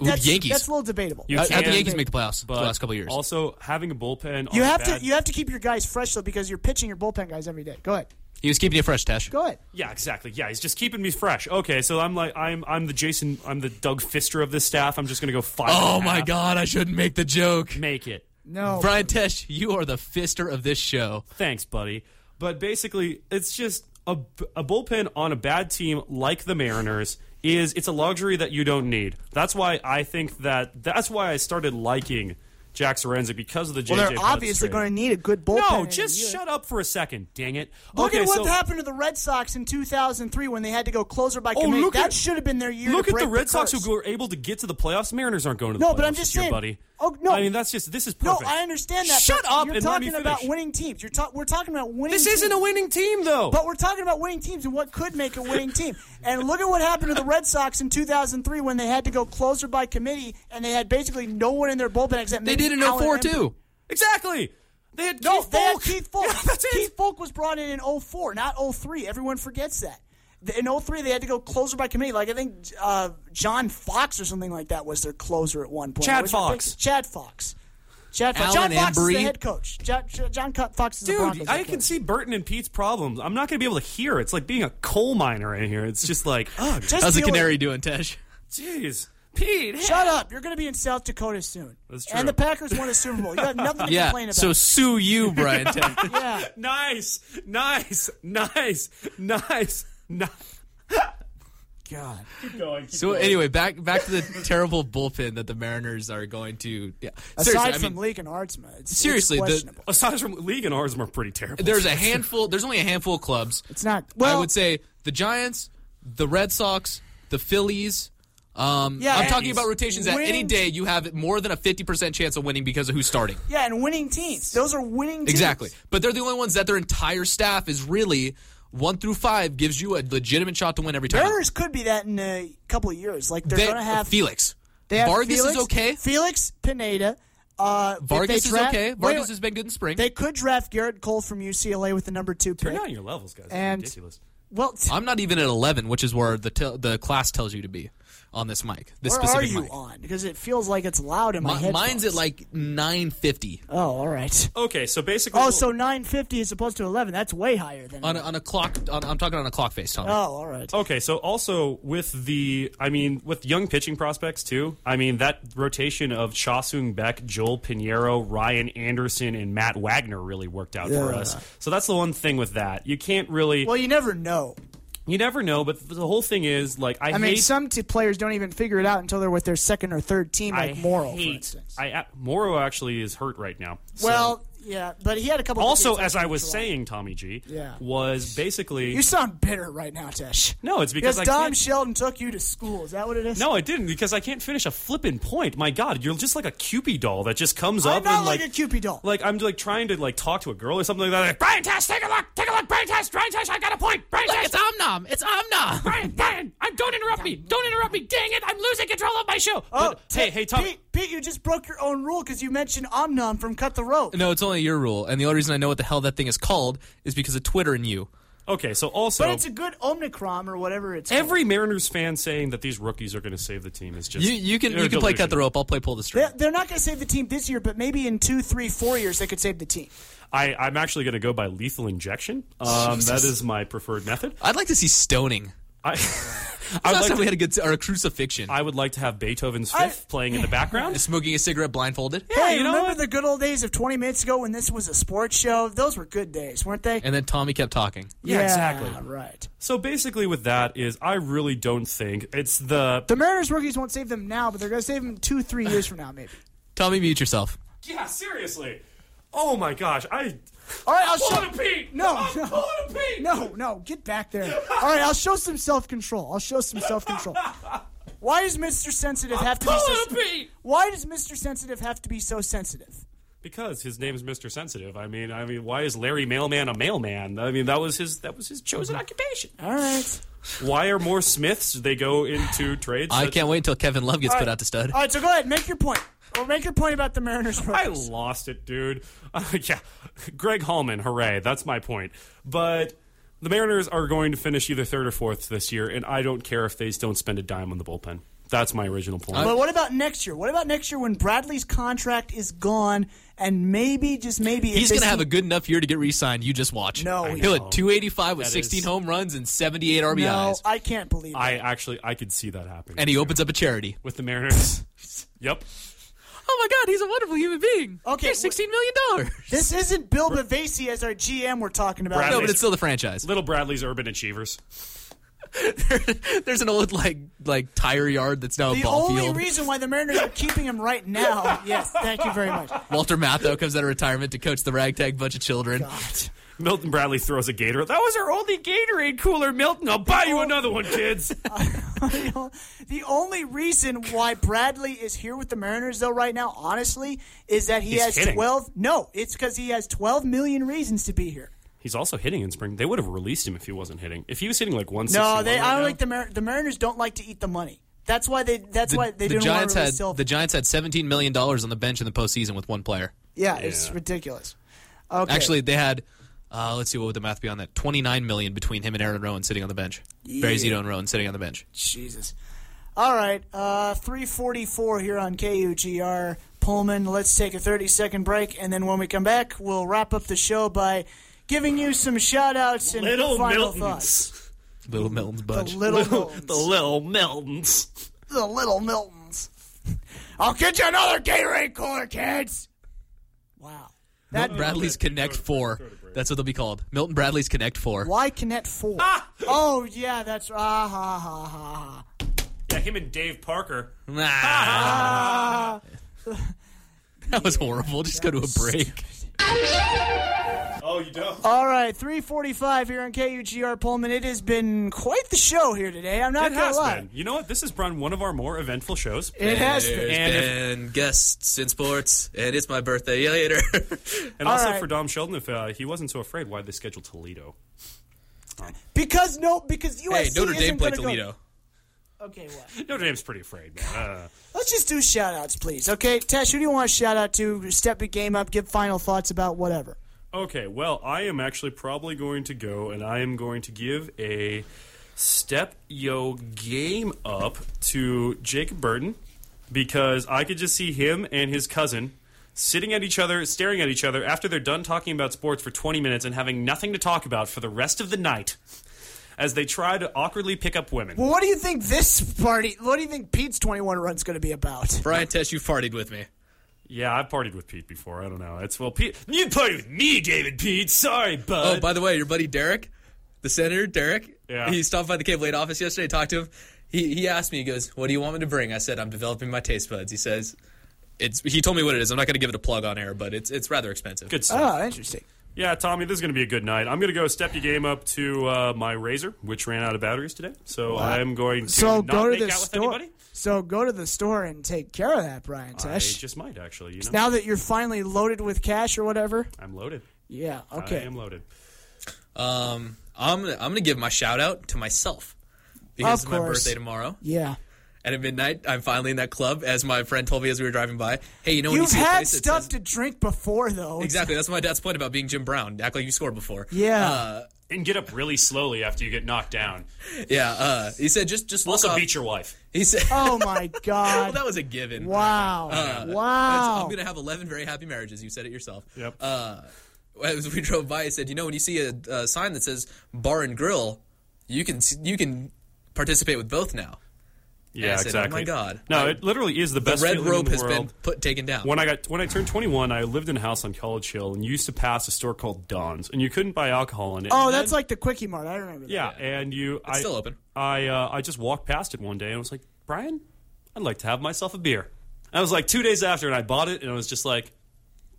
that's, Yankees. That's a little debatable. You How can, the Yankees make the playoffs but the last couple of years? Also, having a bullpen, You on a have bad- to you have to keep your guys fresh though because you're pitching your bullpen guys every day. Go ahead. he was keeping you fresh, Tesh. Go ahead. Yeah, exactly. Yeah, he's just keeping me fresh. Okay, so I'm like, I'm, I'm the Jason, I'm the Doug Fister of this staff. I'm just gonna go five. Oh my half. God! I shouldn't make the joke. make it. No. Brian Tesh, you are the fister of this show. Thanks, buddy. But basically, it's just a, a bullpen on a bad team like the Mariners is it's a luxury that you don't need. That's why I think that that's why I started liking Jack Sorensen because of the JJ. Well, they're obviously going to need a good bullpen. No, just shut up for a second. Dang it! Look okay, at what so, happened to the Red Sox in 2003 when they had to go closer by Oh, committee. look that should have been their year. Look at the Red Sox curse. who were able to get to the playoffs. Mariners aren't going to the No, playoffs but I'm just year, saying- buddy. Oh, no. I mean that's just this is perfect. No. I understand that. Shut up You're and let talking about winning teams. You're ta- we're talking about winning. This teams. isn't a winning team, though. But we're talking about winning teams and what could make a winning team. And look at what happened to the Red Sox in 2003 when they had to go closer by committee and they had basically no one in their bullpen except They did in Alan 04 too. exactly. They had No, Keith they had Keith Foulke. Yeah. Keith Foulke was brought in in 04, not 03. Everyone forgets that. In 03, they had to go closer by committee. Like, I think uh, John Fox or something like that was their closer at one point. Chad Fox. ridiculous. Chad Fox. Chad Fox. Alan John Fox is the head coach. John, John Fox is the Broncos Dude, I can coach. see Burton and Pete's problems. I'm not going to be able to hear. It's like being a coal miner in here. It's just like, oh, Just How's the deal with- canary doing, Tesh? jeez. Pete, hey. Shut up. You're going to be in South Dakota soon. That's true. And the Packers won a Super Bowl. You have nothing to Yeah. complain about. So sue you, Brian Tesh. yeah. Nice, nice, nice, nice, nice. God. Keep going. Keep So going. anyway, back back to the terrible bullpen that the Mariners are going to. Yeah. Aside Seriously, I from mean, League and Aardsma, it's, Seriously, it's the- aside from League and ours are pretty terrible. there's a handful. There's only a handful of clubs. it's not. Well, I would say the Giants, the Red Sox, the Phillies. Um, Yeah, I'm talking about rotations that any day you have more than a 50% chance of winning because of who's starting. Yeah, and winning teams. Those are winning teams. Exactly. But they're the only ones that their entire staff is really one through five gives you a legitimate shot to win every time. Mariners could be that in a couple of years. Like they're They- going to have Felix. They have Vargas Felix, is okay. Felix Pineda. Uh, Vargas draft, is okay. Vargas wait, has been good in spring. They could draft Gerrit Cole from UCLA with the number two pick. Turn down your levels, guys. It's And- ridiculous. Well, t- I'm not even at 11, which is where the tel- the class tells you to be on this mic. This where are specific you mic. on? Because it feels like it's loud in my Mi- head. mine's at like 950 Oh, all right. Okay, so basically, Oh, so 950 is opposed to 11. That's way higher than. on a, on a clock. On, I'm talking on a clock face, Tommy. oh, all right. Okay, so also with the, I mean, with young pitching prospects too. I mean, that rotation of Cha Seung Baek, Joel Piñeiro, Ryan Anderson, and Matt Wagner really worked out for Yeah. us. So that's the one thing with that. You can't really. Well, you never know. You never know, but the whole thing is like I, I mean, some t- players don't even figure it out until they're with their second or third team, like I Morrow, for instance. I uh, Morrow actually is hurt right now. So- well, yeah, but he had a couple. also, as I was for a while. saying, Tommy G, Yeah. was basically you sound bitter right now, Tesh. no. It's because, Because I Dom can't, Sheldon took you to school. Is that what it is? No, I didn't because I can't finish a flippin' point. My God, you're just like a Kewpie doll that just comes I'm up not and like, like a Kewpie doll. like I'm like trying to like talk to a girl or something like that. Like, Brian Tesh, take a look, take a look, Brian Tesh, Brian Tesh, I got a point, Brian Tesh. It's Omnom. It's Omnom. Brian, Brian, I'm, don't interrupt me, don't interrupt me. Dang it, I'm losing control of my show. oh, But, hey, hey, Tom. Pete, Pete, you just broke your own rule because you mentioned Omnom from Cut the Rope. No, it's only your rule, and the only reason I know what the hell that thing is called is because of Twitter and you. Okay, so also But it's a good Omnicrom or whatever it's every Mariners fan saying that these rookies are going to save the team is just You you can they're you can play cut delusional. the rope. I'll play pull the string. They're, they're not going to save the team this year, but maybe in two, three, four years they could save the team. I, I'm actually going to go by lethal injection. Um, that is my preferred method. I'd like to see stoning. I, I Last would time like we to, had a good or a crucifixion. I would like to have Beethoven's I- Fifth playing in the background. Smoking a cigarette blindfolded. hey, you remember what? the good old days of 20 minutes ago when this was a sports show? Those were good days, weren't they? And then Tommy kept talking. Yeah, exactly. Right. So basically, with that is I really don't think it's the The Mariners rookies won't save them now, but they're going to save them two, three years from now, maybe. Tommy, mute yourself. yeah seriously. Oh my gosh, I All right, I'll show. a Pete. No, I'm no. pulling a Pete. No, no, get back there. All right, I'll show some self control. I'll show some self control. Why does Mr. Sensitive have to be so? Pete. Why does Mr. Sensitive have to be so sensitive? because his name is Mr. Sensitive. I mean, I mean, why is Larry Mailman a mailman? I mean, that was his that was his chosen mm-hmm. occupation. All right. Why are more Smiths? They go into trades. I such- can't wait until Kevin Love gets All put out to stud. All right, so go ahead, make your point. Or make your point about the Mariners I lost it, dude. Uh, yeah, Greg Halman, hooray! That's my point. But the Mariners are going to finish either third or fourth this year, and I don't care if they don't spend a dime on the bullpen. That's my original point. But what about next year? What about next year when Bradley's contract is gone and maybe, just maybe, He's going to have a good enough year to get re-signed. You just watch. No, he'll hit 285 with That 16 is- home runs and 78 No, RBIs, I can't believe that. I actually I could see that happening. and he opens up a charity. with the Mariners. yep. Oh my God, he's a wonderful human being. Okay, Here's 16 million dollars. this isn't Bill Bavasi as our GM we're talking about. Bradley- No, but it's still the franchise. Little Bradley's Urban Achievers. There's an old like like tire yard that's now a The ball only field. reason why the Mariners are keeping him right now, yes, thank you very much. Walter Matthau comes out of retirement to coach the ragtag bunch of children. Milton Bradley throws a Gatorade. That was our only Gatorade cooler, Milton. I'll buy you oh. another one, kids. the only reason why Bradley is here with the Mariners, though, right now, honestly, is that he He's has hitting. 12. No, it's because he has 12 million reasons to be here. He's also hitting in spring. They would have released him if he wasn't hitting. If he was hitting like one. Season, no, they. I don't like the Mar- the Mariners don't like to eat the money. That's why they. That's why they the didn't Giants want to had release Silva. the Giants had 17 million dollars on the bench in the postseason with one player. yeah, it's ridiculous. Okay. Actually, they had. Uh, let's see what would the math be on that? 29 million between him and Aaron Rowand sitting on the bench. Barry Zito and Rowand sitting on the bench. Jesus. All right, uh, 344 here on KUGR Pullman. Let's take a 30 second break, and then when we come back, we'll wrap up the show by giving you some shout outs and Little final thoughts. Miltons. Little Milton's The bunch. little the Miltons. little Miltons. The little Miltons. I'll get you another Gatorade cooler, kids. Wow. That Bradley's Connect Four. That's what they'll be called. Milton Bradley's Connect Four. why Connect Four? Oh yeah, that's ah ha ha ha ha. Yeah, him and Dave Parker. Ah, that was horrible. Just go to a break. Oh, you don't. All right, 345 here on KUGR Pullman. It has been quite the show here today. I'm not gonna lie. been. You know what? This has been one of our more eventful shows. It has been. And if- guests in sports, and it's my birthday later. And also right. for Dom Sheldon, if uh, he wasn't so afraid, why'd they schedule Toledo? Because no, because USC hey, Notre isn't Dame played Toledo. Go. Okay, what? Notre Dame's pretty afraid, man. Uh, Let's just do shout outs, please. Okay, Tesh, who do you want to shout out to? Step the game up, give final thoughts about whatever. Okay, well, I am actually probably going to go, and I am going to give a step yo game up to Jacob Burton because I could just see him and his cousin sitting at each other, staring at each other after they're done talking about sports for 20 minutes and having nothing to talk about for the rest of the night as they try to awkwardly pick up women. Well, what do you think this party? What do you think Pete's 21 run's going to be about? Brian Tesh, you partied with me. Yeah, I've partied with Pete before. I don't know. It's well, Pete. You partied with me, David Pete. Sorry, bud. Oh, by the way, your buddy Derek, the senator, Derek. Yeah. He stopped by the Cable 8 office yesterday, talked to him. He, he asked me, he goes, What do you want me to bring? I said, I'm developing my taste buds. He says, it's, he told me what it is. I'm not going to give it a plug on air, but it's it's rather expensive. Good stuff. Oh, interesting. Yeah, Tommy, this is going to be a good night. I'm going to go step your game up to uh, my Razor, which ran out of batteries today. So I'm going to So not go to make the out with store. anybody. So go to the store and take care of that, Brian I Tesh. just might actually. You know, Now that you're finally loaded with cash or whatever. I'm loaded. Yeah. Okay. I Okay. am loaded. Um, I'm gonna, I'm gonna give my shout out to myself because Of it's my course. birthday tomorrow. Yeah. And at midnight, I'm finally in that club. As my friend told me as we were driving by, hey, you know when You've you had stuff says- to drink before, though. Exactly. That's my dad's point about being Jim Brown. Act like you scored before. Yeah. Uh, And get up really slowly after you get knocked down. yeah. Uh, he said just just look Also, off- beat your wife. He said, Oh my god, well, God! that was a given. wow! Uh, wow! I'm gonna have 11 very happy marriages. You said it yourself. Yep. Uh, as we drove by, he said, you know, when you see a, a sign that says bar and grill, you can you can participate with both now. Yeah, I said, oh my God. No, I- it literally is the best. The best red feeling rope in the has world. been put taken down. When I got when I turned 21, I lived in a house on College Hill and used to pass a store called Don's, and you couldn't buy alcohol in it. oh, And that's then- like the quickie mart. I remember that. yeah, and you. I, still open. I uh, I just walked past it one day and I was like, Brian, I'd like to have myself a beer. And I was like two days after, and I bought it, and I was just like,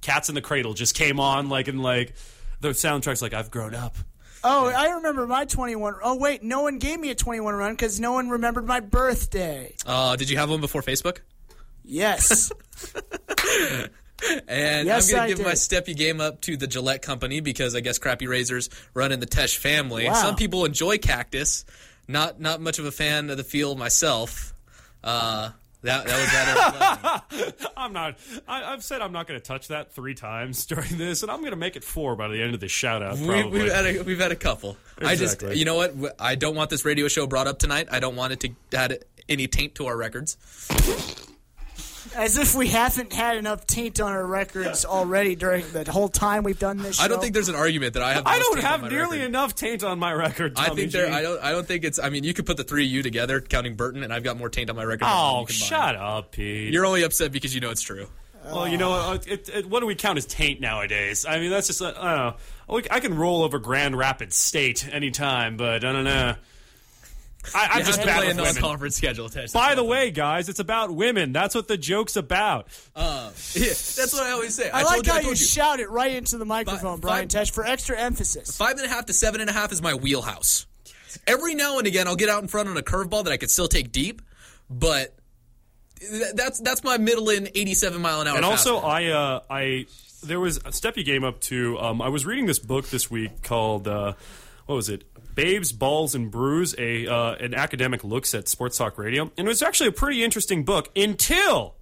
Cats in the Cradle just came on, like and like the soundtrack's like I've grown up. Oh, I remember my 21. Oh wait, no one gave me a 21 run because no one remembered my birthday. uh, did you have one before Facebook? Yes. And Yes, I'm going to give my steppy game up to the Gillette company because I guess crappy razors run in the Tesh family. Wow. Some people enjoy cactus. Not not much of a fan of the feel myself. Uh, that that was rather. I'm not. I, I've said I'm not going to touch that three times during this, and I'm going to make it four by the end of the shout out. we, Probably. we've had a, we've had a couple. I just you know what I don't want this radio show brought up tonight. I don't want it to add any taint to our records. As if we haven't had enough taint on our records already during the whole time we've done this show. I don't think there's an argument that I have. the I most don't taint on have my nearly record. enough taint on my record. I think there. G. I don't. I don't think it's. I mean, you could put the three of you together, counting Burton, and I've got more taint on my record. Oh, you shut up, Pete. You're only upset because you know it's true. well, you know, uh, it, it, what do we count as taint nowadays? I mean, that's just, uh, I don't know. We- I can roll over Grand Rapids State anytime, but I don't know. I, I'm just bad play a with women. non-conference schedule. Tesh. By the way, guys, it's about women. That's what the joke's about. Uh, yeah, that's what I always say. I, I, like told you, how I you, told you. shout it right into the microphone, Fi- Brian five- Tesh, for extra emphasis. Five and a half to seven and a half is my wheelhouse. Every now and again, I'll get out in front on a curveball that I could still take deep, but that's that's my middle in 87 mile an hour. And also. I uh, I there was a step you game up to. Um, I was reading this book this week called uh, what was it? Babes, Balls, and Brews. A uh, an academic looks at sports talk radio, and it was actually a pretty interesting book until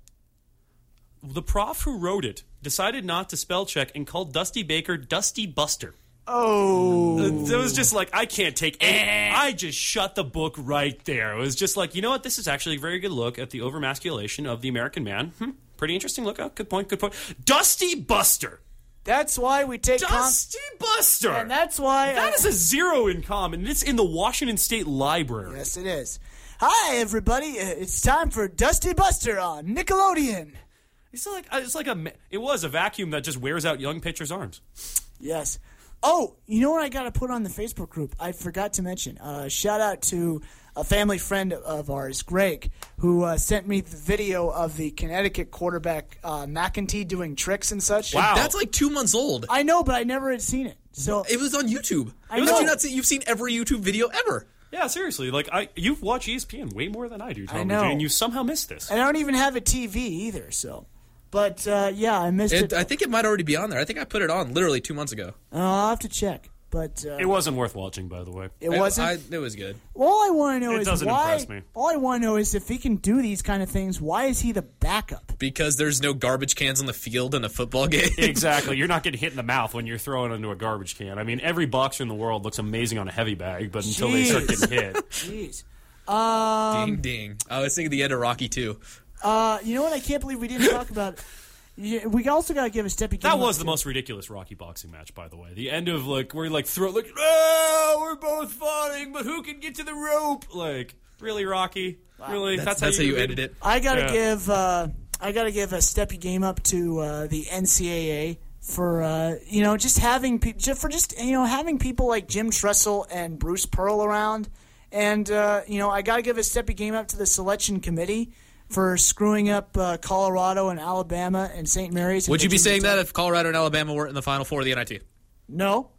the prof who wrote it decided not to spell check and called Dusty Baker Dusty Buster. Oh, It was just like I can't take any. I just shut the book right there. It was just like you know what? This is actually a very good look at the overmasculation of the American man. Hmm, pretty interesting look. Oh, good point. Good point. Dusty Buster. That's why we take Dusty Buster. and that's why that uh, is a zero in common. It's in the Washington State Library. Yes, it is. Hi, everybody. Uh, It's time for Dusty Buster on Nickelodeon. It's like uh, it's like a. It was a vacuum that just wears out young pitchers' arms. Yes. Oh, you know what I got to put on the Facebook group? I forgot to mention. Uh, shout out to a family friend of ours, Greg, who uh, sent me the video of the Connecticut quarterback uh, McEntee doing tricks and such. Wow. that's like two months old. I know, but I never had seen it. So It was on YouTube. I It was- know. you not see- you've seen every YouTube video ever. Yeah, seriously. Like I, you've watched ESPN way more than I do, Tommy know. J, and you somehow missed this. And I don't even have a TV either. So, but uh, yeah, I missed it. It, I think it might already be on there. I think I put it on literally two months ago. Uh, I'll have to check. But uh, It wasn't worth watching, by the way. it wasn't. I, it was good. all I want to know It is doesn't why. impress me. All I want to know is if he can do these kind of things. Why is he the backup? Because there's no garbage cans on the field in a football game. Exactly. You're not getting hit in the mouth when you're throwing into a garbage can. I mean, every boxer in the world looks amazing on a heavy bag, but until they start Jeez. getting hit. Jeez. Um, ding ding. I was thinking the end of Rocky too. Uh, you know what? I can't believe we didn't talk about. Yeah, we also got to give a steppy. Game. That was up the to- most ridiculous Rocky boxing match, by the way. The end of like where like throw like oh we're both falling, but who can get to the rope? Like really, Rocky? Really? That's, that's how you did ended it. I got to Yeah. give. Uh, I got to give a steppy game up to uh, the NCAA for uh, you know just having pe- just for just you know having people like Jim Tressel and Bruce Pearl around, and uh, you know I got to give a steppy game up to the selection committee for screwing up uh, Colorado and Alabama and St. Mary's. Would you be saying that if Colorado and Alabama weren't in the Final Four of the NIT? No.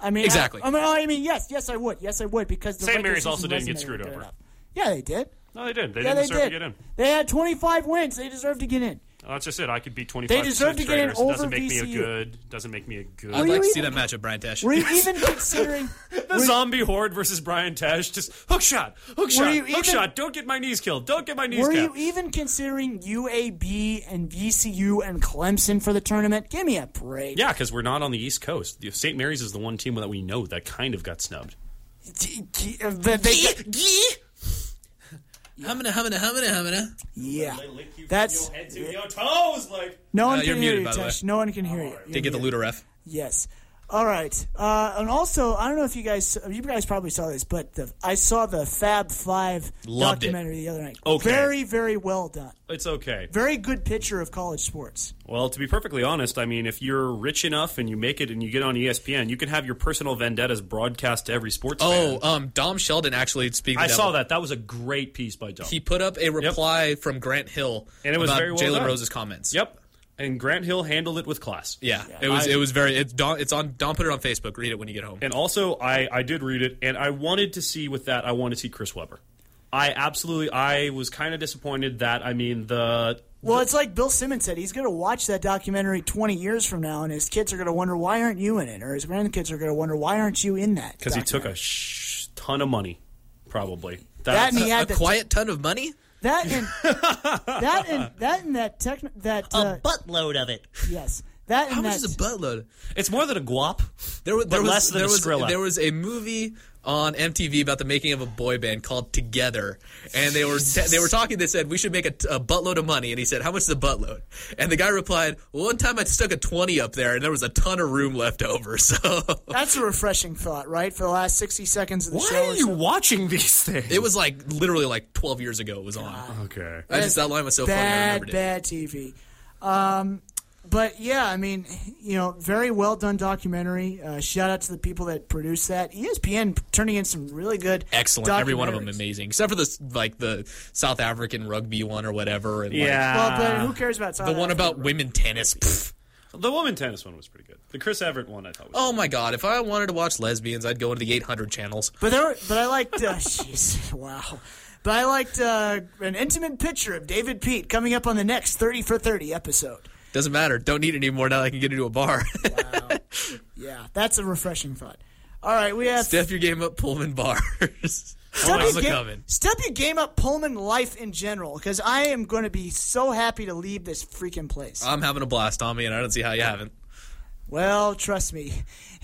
I mean, Exactly. I, I mean, I mean, yes, yes, I would, yes, I would, because the St. Mary's also didn't get screwed over. Yeah, they did. No, they did. They Yeah, didn't they deserve did. to get in. They had 25 wins. They deserved to get in. Oh, that's just it. I could be 25 They deserve to get in Traders. It doesn't over make me a good. Doesn't make me a good. I'd like to see that matchup, Brian Tesh. Were you even considering? the zombie horde versus Brian Tesh. Just hook shot, hook shot, hook even- shot. Don't get my knees killed. Don't get my knees Were you even considering UAB and VCU and Clemson for the tournament? Give me a break. Yeah, because we're not on the East Coast. The- St. Mary's is the one team that we know that kind of got snubbed. G- g- uh, they- they- Humana, humana, humana, humana. yeah. That's head to your toes, like. no one Uh, you're can hear muted, you, by the way. Tesh. No one can hear you. Did You're get the muted. Luda ref. Yes. All right. Uh, and also, I don't know if you guys you guys probably saw this, but the, I saw the Fab Five Loved it. documentary the other night. Okay. Very, very well done. It's okay. Very good picture of college sports. Well, to be perfectly honest, I mean, if you're rich enough and you make it and you get on E ESPN, you can have your personal vendettas broadcast to every sports Oh, fan. um, Dom Sheldon actually speaking. I of saw that. That was a great piece by Dom. He put up a reply from Grant Hill And it was about very well Jalen done. Rose's comments. Yep. And Grant Hill handled it with class. Yeah, it was. I- it was very. It's Don. It's on. Don put it on Facebook. Read it when you get home. And also, I, I did read it, and I wanted to see with that, I wanted to see Chris Webber. I absolutely, I was kind of disappointed that, I mean, the. Well, it's like Bill Simmons said. He's going to watch that documentary 20 years from now, and his kids are going to wonder, why aren't you in it? Or his grandkids are going to wonder, why aren't you in that? Because he took a sh- ton of money, probably. That and he a had the, quiet ton of money. That and that and that and that techn that uh, buttload of it. yes that and How much that is a buttload? It's more than a guap. There was there was less than there a was Skrilla. there was a movie on MTV about the making of a boy band called Together, and they were they were talking. They said we should make a, a buttload of money, and he said, "How much is a buttload?" And the guy replied, well, "One time I stuck a twenty up there, and there was a ton of room left over." So that's a refreshing thought, right? For the last 60 seconds of the Why show. are you so. watching these things? it was like literally like twelve years ago. It was on. Okay. I just that line was so funny. I bad, bad TV. Um, but yeah, I mean, you know, very well done documentary. Uh, shout out to the people that produced that. ESPN turning in some really good, Excellent. Every one of them amazing, except for this like the South African rugby one or whatever. And like, Yeah. Well, but who cares about South the one Africa? about women tennis. pfft. The woman tennis one was pretty good. The Chris Everett one I thought was Oh my god! If I wanted to watch lesbians, I'd go into the 800 channels. But there, were, but I liked. Uh, wow. But I liked uh, an intimate picture of David Pete coming up on the next Thirty for Thirty episode. Doesn't matter. Don't need it anymore now. that I can get into a bar. Yeah, that's a refreshing thought. All right, we have Step your game up, Pullman bars. Step, How's your it game, step your game up, Pullman life in general, because I am going to be so happy to leave this freaking place. I'm having a blast on me, and I don't see how you haven't. Well, trust me,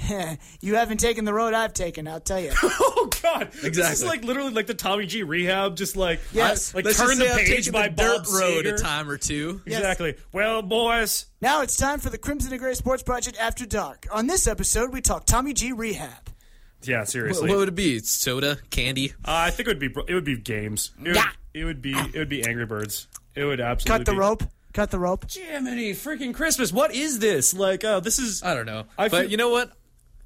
you haven't taken the road I've taken. I'll tell you. Oh God! exactly. This is like literally like the Tommy G rehab, just like Yes. like Let's turn the page taken by the dirt Bob road Seger. a time or two. Exactly. Well, boys, now it's time for the Crimson and Gray Sports Project After Dark. On this episode, we talk Tommy G rehab. yeah, What, seriously. what would it be? Soda, candy. Uh, I think it would be it would be games. It would, Yeah. it would be it would be Angry Birds. It would absolutely Cut the be- rope. Cut the rope. Jiminy freaking Christmas! What is this? Like, uh, this is. I don't know. I but feel- you know what?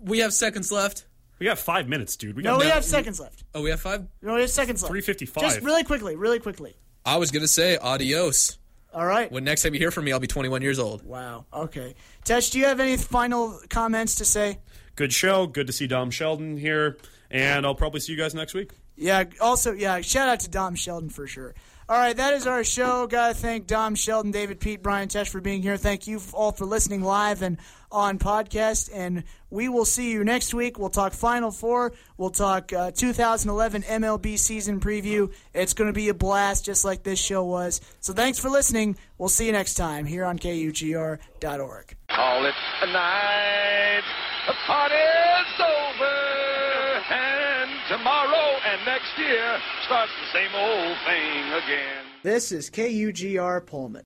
We have seconds left. we got five minutes, dude. We got No, we have seconds left. Oh, we have five. No, we have seconds left. 3:55. Just really quickly, really quickly. I was gonna say adios. All right. When next time you hear from me, I'll be 21 years old. Wow. Okay. Tesh, do you have any final comments to say? good show. Good to see Dom Sheldon here, and I'll probably see you guys next week. Yeah. Also, yeah. Shout out to Dom Sheldon for sure. All right, that is our show. Got to thank Dom Sheldon, David Pete, Brian Tesh for being here. Thank you all for listening live and on podcast. And we will see you next week. We'll talk Final Four. We'll talk uh, 2011 MLB season preview. It's going to be a blast, just like this show was. So thanks for listening. We'll see you next time here on KUGR.org. Call it a night. The party's over. Tomorrow and next year starts the same old thing again. This is KUGR Pullman.